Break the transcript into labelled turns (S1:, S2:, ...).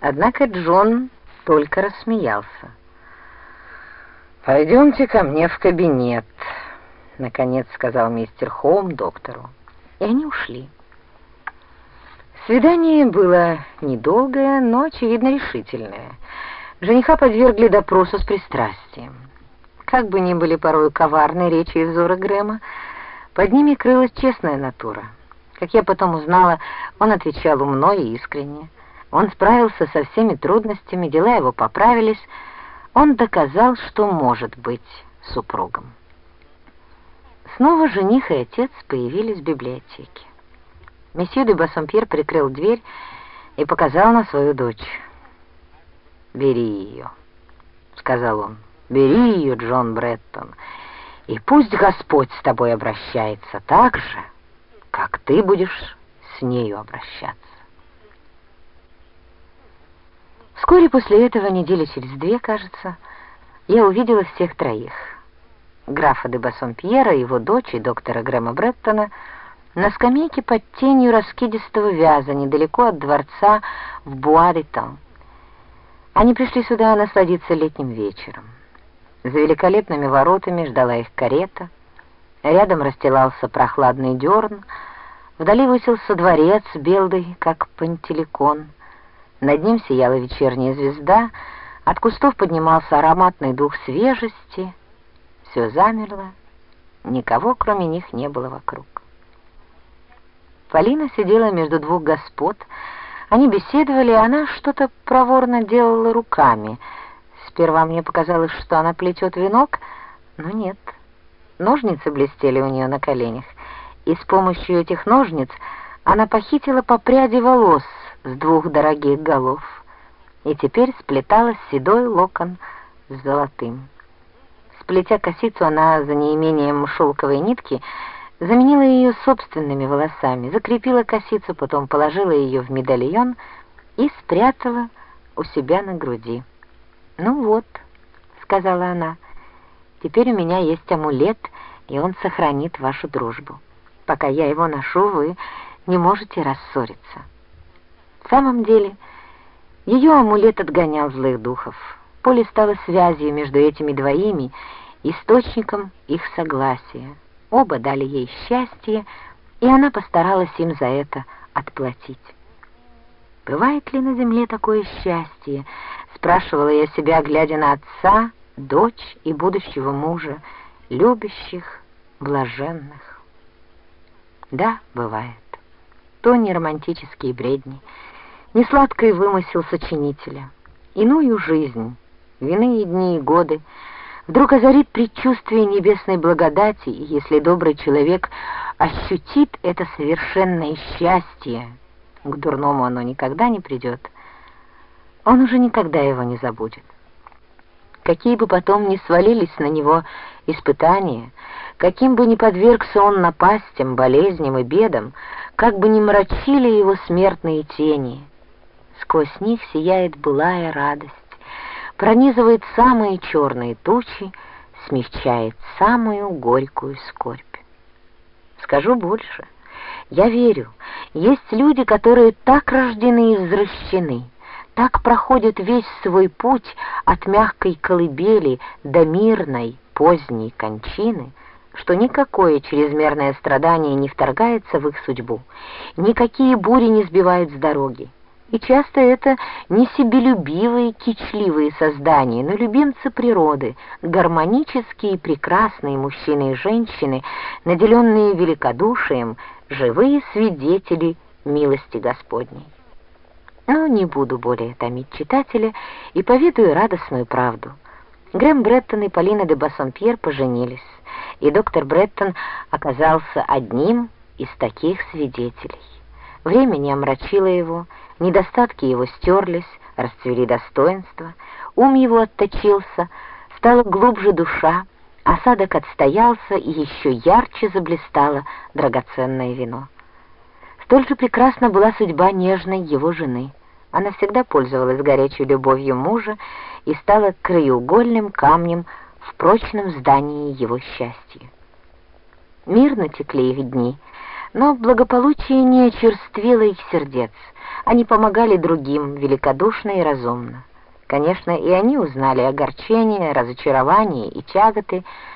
S1: Однако Джон только рассмеялся. «Пойдемте ко мне в кабинет», — наконец сказал мистер Хоум доктору. И они ушли. Свидание было недолгое, но, очевидно, решительное. Жениха подвергли допросу с пристрастием. Как бы ни были порой коварны речи и взоры Грэма, под ними крылась честная натура. Как я потом узнала, он отвечал умно и искренне. Он справился со всеми трудностями, дела его поправились. Он доказал, что может быть супругом. Снова жених и отец появились в библиотеке. Месье де Бассомпьер прикрыл дверь и показал на свою дочь. «Бери ее», — сказал он. «Бери ее, Джон Бреттон, и пусть Господь с тобой обращается так же, как ты будешь с нею обращаться». Вскоре после этого, недели через две, кажется, я увидела всех троих. Графа де Бассомпьера, его дочь и доктора Грэма Бреттона на скамейке под тенью раскидистого вяза недалеко от дворца в Буаритон. Они пришли сюда насладиться летним вечером. За великолепными воротами ждала их карета. Рядом расстилался прохладный дерн. Вдали высился дворец, белый, как пантеликон. Над ним сияла вечерняя звезда, от кустов поднимался ароматный дух свежести. Все замерло, никого, кроме них, не было вокруг. Полина сидела между двух господ, они беседовали, и она что-то проворно делала руками. Сперва мне показалось, что она плетет венок, но нет. Ножницы блестели у нее на коленях, и с помощью этих ножниц она похитила по пряди волос с двух дорогих голов, и теперь сплетала седой локон с золотым. Сплетя косицу, она за неимением шелковой нитки заменила ее собственными волосами, закрепила косицу, потом положила ее в медальон и спрятала у себя на груди. «Ну вот», — сказала она, — «теперь у меня есть амулет, и он сохранит вашу дружбу. Пока я его ношу, вы не можете рассориться». В самом деле, ее амулет отгонял злых духов. Поле стало связью между этими двоими, источником их согласия. Оба дали ей счастье, и она постаралась им за это отплатить. «Бывает ли на земле такое счастье?» — спрашивала я себя, глядя на отца, дочь и будущего мужа, любящих, блаженных. Да, бывает. То не романтические бредни, не сладкий вымысел сочинителя. Иную жизнь, вины и дни и годы — вдруг озарит предчувствие небесной благодати, и если добрый человек ощутит это совершенное счастье, к дурному оно никогда не придет, он уже никогда его не забудет. Какие бы потом ни свалились на него испытания, каким бы ни подвергся он напастям, болезням и бедам, как бы ни мрачили его смертные тени, сквозь них сияет былая радость пронизывает самые черные тучи, смягчает самую горькую скорбь. Скажу больше. Я верю, есть люди, которые так рождены и взращены, так проходят весь свой путь от мягкой колыбели до мирной поздней кончины, что никакое чрезмерное страдание не вторгается в их судьбу, никакие бури не сбивают с дороги. И часто это не себелюбивые, кичливые создания, но любимцы природы, гармонические и прекрасные мужчины и женщины, наделенные великодушием, живые свидетели милости Господней. Но не буду более томить читателя и поведаю радостную правду. Грэм Бреттон и Полина де Бассомпьер поженились, и доктор Бреттон оказался одним из таких свидетелей. Время не омрачило его, недостатки его стерлись, расцвели достоинства, ум его отточился, стала глубже душа, осадок отстоялся и еще ярче заблистало драгоценное вино. Столь же прекрасна была судьба нежной его жены. Она всегда пользовалась горячей любовью мужа и стала краеугольным камнем в прочном здании его счастья. Мирно текли их дни — но благополучие не очерствило их сердец. Они помогали другим великодушно и разумно. Конечно, и они узнали огорчения, разочарования и тяготы,